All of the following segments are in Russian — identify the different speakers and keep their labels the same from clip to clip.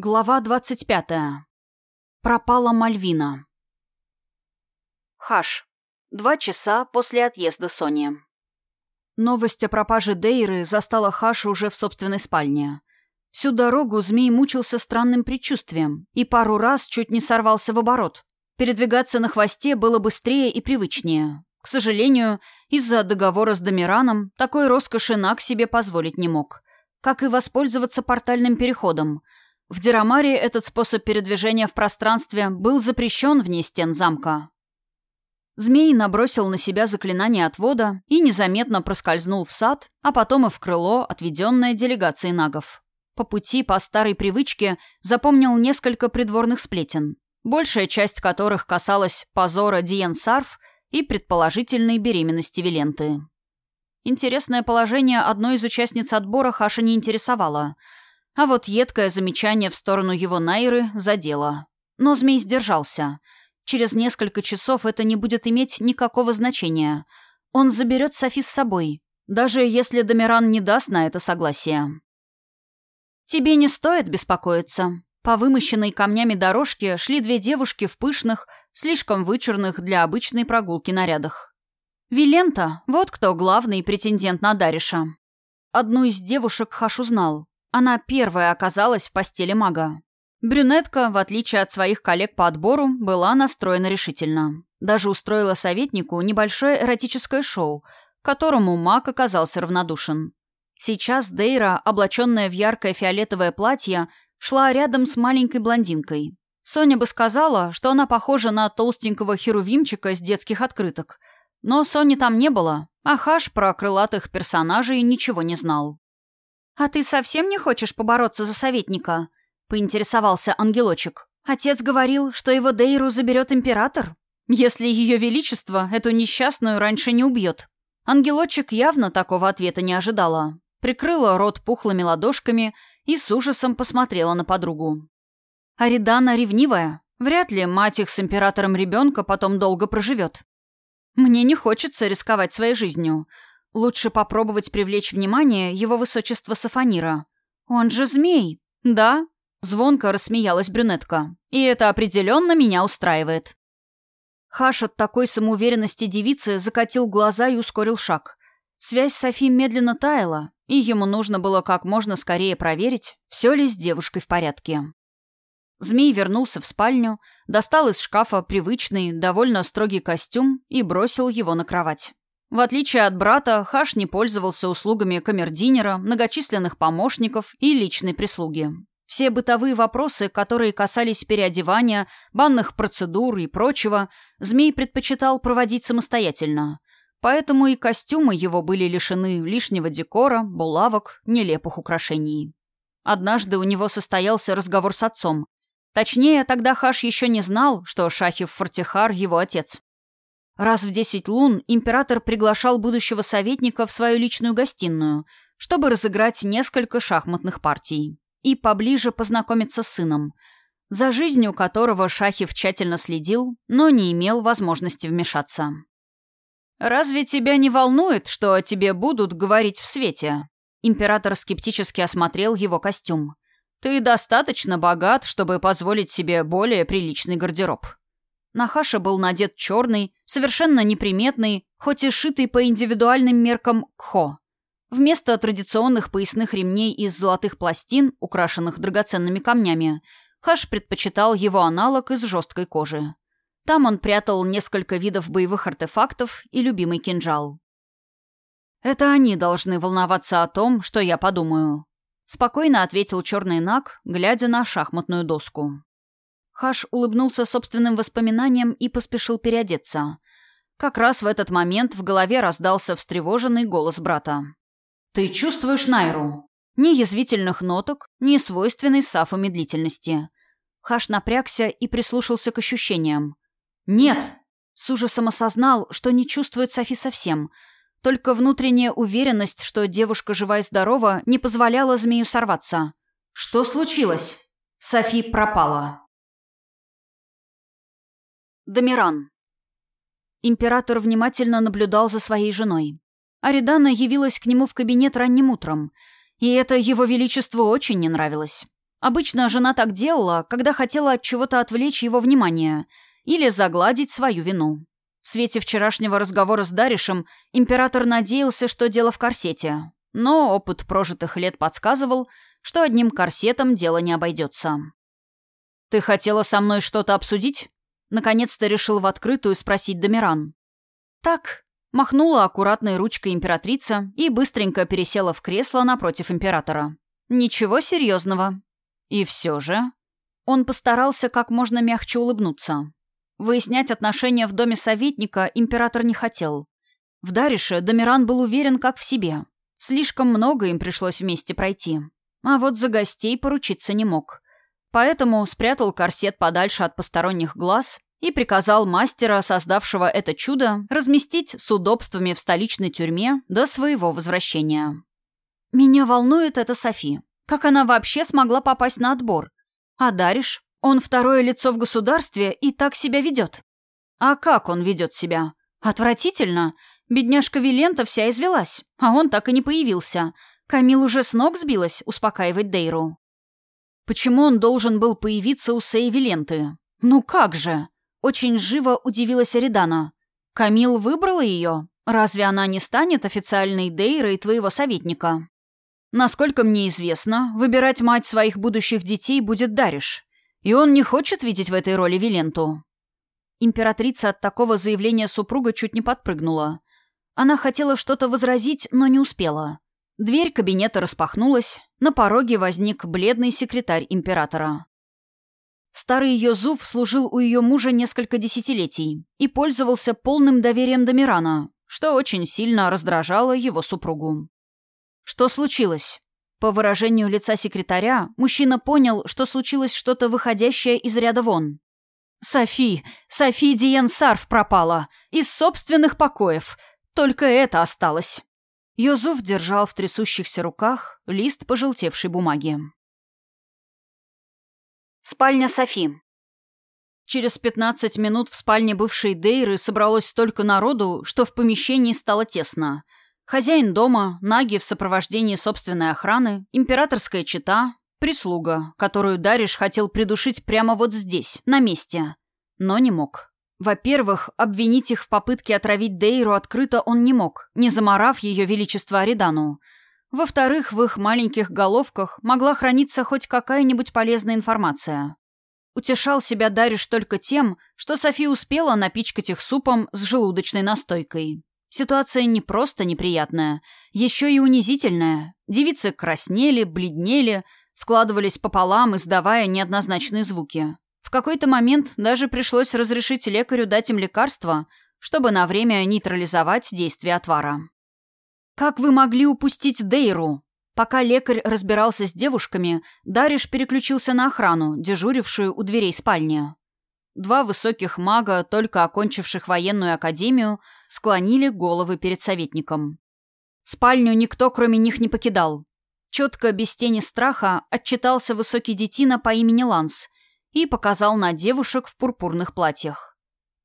Speaker 1: Глава двадцать пятая. Пропала Мальвина. Хаш. Два часа после отъезда Сони. Новость о пропаже Дейры застала Хаша уже в собственной спальне. Всю дорогу змей мучился странным предчувствием и пару раз чуть не сорвался в оборот. Передвигаться на хвосте было быстрее и привычнее. К сожалению, из-за договора с Домираном такой роскоши Нак себе позволить не мог. Как и воспользоваться портальным переходом – в Дирамаре этот способ передвижения в пространстве был запрещен вне стен замка. Змей набросил на себя заклинание отвода и незаметно проскользнул в сад, а потом и в крыло, отведенное делегацией нагов. По пути, по старой привычке, запомнил несколько придворных сплетен, большая часть которых касалась позора Диен Сарф и предположительной беременности Виленты. Интересное положение одной из участниц отбора Хаша не интересовало – а вот едкое замечание в сторону его Найры задело. Но змей сдержался. Через несколько часов это не будет иметь никакого значения. Он заберет Софи с собой, даже если Домиран не даст на это согласие. «Тебе не стоит беспокоиться». По вымощенной камнями дорожке шли две девушки в пышных, слишком вычурных для обычной прогулки нарядах. Вилента — вот кто главный претендент на Дариша. Одну из девушек Хаш узнал. Она первая оказалась в постели мага. Брюнетка, в отличие от своих коллег по отбору, была настроена решительно. Даже устроила советнику небольшое эротическое шоу, которому маг оказался равнодушен. Сейчас Дейра, облаченная в яркое фиолетовое платье, шла рядом с маленькой блондинкой. Соня бы сказала, что она похожа на толстенького херувимчика с детских открыток. Но Сони там не было, а Хаш про крылатых персонажей ничего не знал. «А ты совсем не хочешь побороться за советника?» — поинтересовался ангелочек. «Отец говорил, что его Дейру заберет император, если ее величество эту несчастную раньше не убьет». Ангелочек явно такого ответа не ожидала. Прикрыла рот пухлыми ладошками и с ужасом посмотрела на подругу. Аридана ревнивая. Вряд ли мать их с императором ребенка потом долго проживет. Мне не хочется рисковать своей жизнью. Лучше попробовать привлечь внимание его высочества Сафанира. Он же змей. Да? Звонко рассмеялась брюнетка. И это определенно меня устраивает. Хаш от такой самоуверенности девицы закатил глаза и ускорил шаг. Связь Софи медленно таяла, и ему нужно было как можно скорее проверить, все ли с девушкой в порядке. Змей вернулся в спальню, достал из шкафа привычный, довольно строгий костюм и бросил его на кровать. В отличие от брата, Хаш не пользовался услугами камердинера, многочисленных помощников и личной прислуги. Все бытовые вопросы, которые касались переодевания, банных процедур и прочего, Змей предпочитал проводить самостоятельно. Поэтому и костюмы его были лишены лишнего декора, булавок, нелепых украшений. Однажды у него состоялся разговор с отцом. Точнее, тогда Хаш еще не знал, что Шахив Фортихар — его отец. Раз в десять лун император приглашал будущего советника в свою личную гостиную, чтобы разыграть несколько шахматных партий и поближе познакомиться с сыном, за жизнью которого Шахев тщательно следил, но не имел возможности вмешаться. «Разве тебя не волнует, что о тебе будут говорить в свете?» Император скептически осмотрел его костюм. «Ты достаточно богат, чтобы позволить себе более приличный гардероб». На Хаша был надет черный, совершенно неприметный, хоть и шитый по индивидуальным меркам кхо. Вместо традиционных поясных ремней из золотых пластин, украшенных драгоценными камнями, Хаш предпочитал его аналог из жесткой кожи. Там он прятал несколько видов боевых артефактов и любимый кинжал. «Это они должны волноваться о том, что я подумаю», — спокойно ответил черный наг, глядя на шахматную доску. Хаш улыбнулся собственным воспоминаниям и поспешил переодеться. Как раз в этот момент в голове раздался встревоженный голос брата. «Ты чувствуешь Найру?» Ни язвительных ноток, ни свойственной Сафу медлительности. Хаш напрягся и прислушался к ощущениям. «Нет!» С ужасом осознал, что не чувствует Софи совсем. Только внутренняя уверенность, что девушка жива и здорова, не позволяла змею сорваться. «Что случилось?» Софи пропала. Домиран. Император внимательно наблюдал за своей женой. Аридана явилась к нему в кабинет ранним утром, и это его величеству очень не нравилось. Обычно жена так делала, когда хотела от чего-то отвлечь его внимание или загладить свою вину. В свете вчерашнего разговора с Даришем император надеялся, что дело в корсете. Но опыт прожитых лет подсказывал, что одним корсетом дело не обойдется. «Ты хотела со мной что-то обсудить?» Наконец-то решил в открытую спросить Домиран. «Так», — махнула аккуратной ручкой императрица и быстренько пересела в кресло напротив императора. «Ничего серьезного». И все же... Он постарался как можно мягче улыбнуться. Выяснять отношения в доме советника император не хотел. В Дарише Домиран был уверен как в себе. Слишком много им пришлось вместе пройти. А вот за гостей поручиться не мог. Поэтому спрятал корсет подальше от посторонних глаз и приказал мастера, создавшего это чудо, разместить с удобствами в столичной тюрьме до своего возвращения. «Меня волнует эта Софи. Как она вообще смогла попасть на отбор? А Дариш? Он второе лицо в государстве и так себя ведет. А как он ведет себя? Отвратительно. Бедняжка Вилента вся извелась, а он так и не появился. Камил уже с ног сбилась успокаивать Дейру. Почему он должен был появиться у Сей Виленты? Ну как же? Очень живо удивилась Аридана. Камил выбрала ее? Разве она не станет официальной Дейрой твоего советника? Насколько мне известно, выбирать мать своих будущих детей будет Дариш. И он не хочет видеть в этой роли Виленту. Императрица от такого заявления супруга чуть не подпрыгнула. Она хотела что-то возразить, но не успела. Дверь кабинета распахнулась, на пороге возник бледный секретарь императора. Старый Йозуф служил у ее мужа несколько десятилетий и пользовался полным доверием Домирана, что очень сильно раздражало его супругу. «Что случилось?» По выражению лица секретаря, мужчина понял, что случилось что-то выходящее из ряда вон. «Софи! Софи Диен Сарф пропала! Из собственных покоев! Только это осталось!» Йозуф держал в трясущихся руках лист пожелтевшей бумаги. Спальня Софи. Через пятнадцать минут в спальне бывшей Дейры собралось столько народу, что в помещении стало тесно – Хозяин дома, Наги в сопровождении собственной охраны, императорская чета, прислуга, которую Дариш хотел придушить прямо вот здесь, на месте. Но не мог. Во-первых, обвинить их в попытке отравить Дейру открыто он не мог, не заморав ее величество Аридану. Во-вторых, в их маленьких головках могла храниться хоть какая-нибудь полезная информация. Утешал себя Дариш только тем, что Софи успела напичкать их супом с желудочной настойкой. Ситуация не просто неприятная, еще и унизительная. Девицы краснели, бледнели, складывались пополам, издавая неоднозначные звуки. В какой-то момент даже пришлось разрешить лекарю дать им лекарство, чтобы на время нейтрализовать действие отвара. «Как вы могли упустить Дейру?» Пока лекарь разбирался с девушками, Дариш переключился на охрану, дежурившую у дверей спальни. Два высоких мага, только окончивших военную академию, склонили головы перед советником. Спальню никто, кроме них, не покидал. Четко, без тени страха, отчитался высокий детина по имени Ланс и показал на девушек в пурпурных платьях.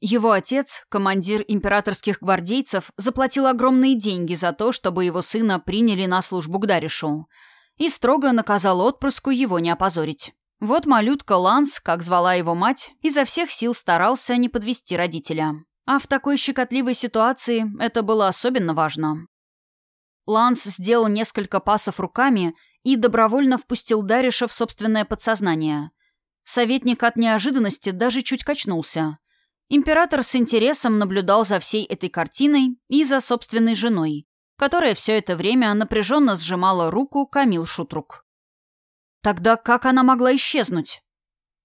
Speaker 1: Его отец, командир императорских гвардейцев, заплатил огромные деньги за то, чтобы его сына приняли на службу к Даришу, и строго наказал отпрыску его не опозорить. Вот малютка Ланс, как звала его мать, изо всех сил старался не подвести родителя. А в такой щекотливой ситуации это было особенно важно. Ланс сделал несколько пасов руками и добровольно впустил Дариша в собственное подсознание. Советник от неожиданности даже чуть качнулся. Император с интересом наблюдал за всей этой картиной и за собственной женой, которая все это время напряженно сжимала руку Камил Шутрук. Тогда как она могла исчезнуть?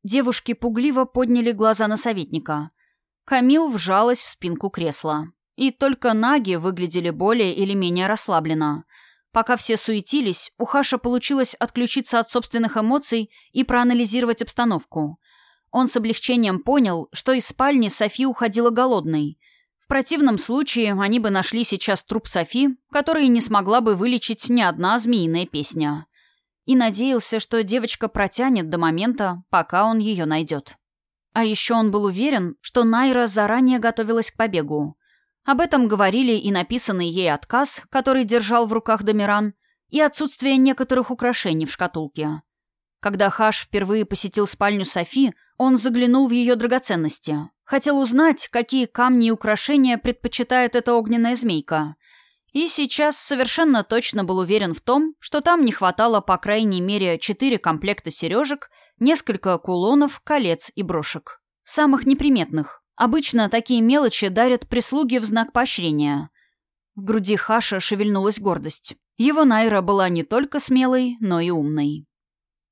Speaker 1: Девушки пугливо подняли глаза на советника. Камил вжалась в спинку кресла. И только наги выглядели более или менее расслабленно. Пока все суетились, у Хаша получилось отключиться от собственных эмоций и проанализировать обстановку. Он с облегчением понял, что из спальни Софи уходила голодной. В противном случае они бы нашли сейчас труп Софи, который не смогла бы вылечить ни одна змеиная песня. И надеялся, что девочка протянет до момента, пока он ее найдет. А еще он был уверен, что Найра заранее готовилась к побегу. Об этом говорили и написанный ей отказ, который держал в руках Домиран, и отсутствие некоторых украшений в шкатулке. Когда Хаш впервые посетил спальню Софи, он заглянул в ее драгоценности. Хотел узнать, какие камни и украшения предпочитает эта огненная змейка. И сейчас совершенно точно был уверен в том, что там не хватало по крайней мере четыре комплекта сережек, несколько кулонов, колец и брошек. Самых неприметных. Обычно такие мелочи дарят прислуги в знак поощрения. В груди Хаша шевельнулась гордость. Его Найра была не только смелой, но и умной.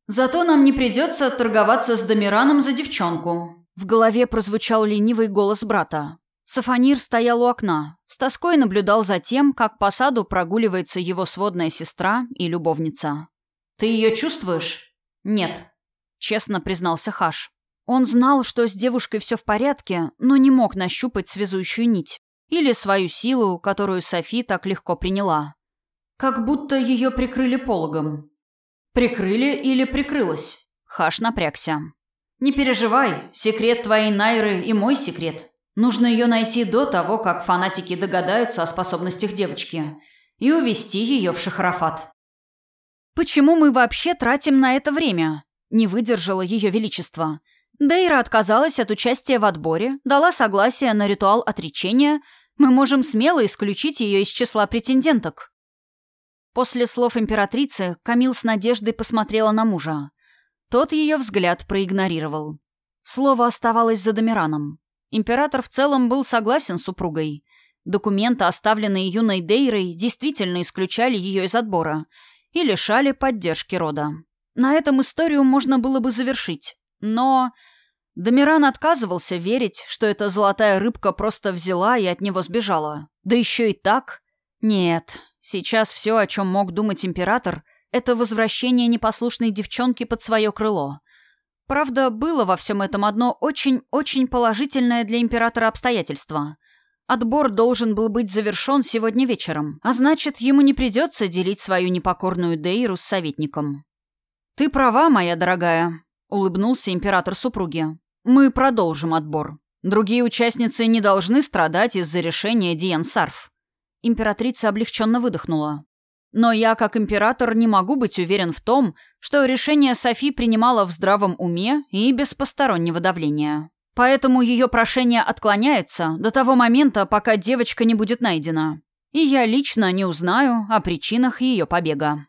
Speaker 1: «Зато нам не придется торговаться с Домираном за девчонку», в голове прозвучал ленивый голос брата. Сафонир стоял у окна, с тоской наблюдал за тем, как по саду прогуливается его сводная сестра и любовница. «Ты ее чувствуешь?» «Нет», — честно признался Хаш. Он знал, что с девушкой все в порядке, но не мог нащупать связующую нить. Или свою силу, которую Софи так легко приняла. Как будто ее прикрыли пологом. «Прикрыли или прикрылась?» Хаш напрягся. «Не переживай, секрет твоей Найры и мой секрет. Нужно ее найти до того, как фанатики догадаются о способностях девочки, и увести ее в Шахарафат». «Почему мы вообще тратим на это время?» Не выдержало ее величество. Дейра отказалась от участия в отборе, дала согласие на ритуал отречения. Мы можем смело исключить ее из числа претенденток. После слов императрицы Камил с надеждой посмотрела на мужа. Тот ее взгляд проигнорировал. Слово оставалось за Домираном. Император в целом был согласен с супругой. Документы, оставленные юной Дейрой, действительно исключали ее из отбора и лишали поддержки рода. На этом историю можно было бы завершить. Но Домиран отказывался верить, что эта золотая рыбка просто взяла и от него сбежала. Да еще и так. Нет, сейчас все, о чем мог думать император, это возвращение непослушной девчонки под свое крыло. Правда, было во всем этом одно очень-очень положительное для императора обстоятельство. Отбор должен был быть завершен сегодня вечером, а значит, ему не придется делить свою непокорную Дейру с советником. «Ты права, моя дорогая», — улыбнулся император супруге. «Мы продолжим отбор. Другие участницы не должны страдать из-за решения Диан Сарф». Императрица облегченно выдохнула. «Но я, как император, не могу быть уверен в том, что решение Софи принимала в здравом уме и без постороннего давления. Поэтому ее прошение отклоняется до того момента, пока девочка не будет найдена. И я лично не узнаю о причинах ее побега».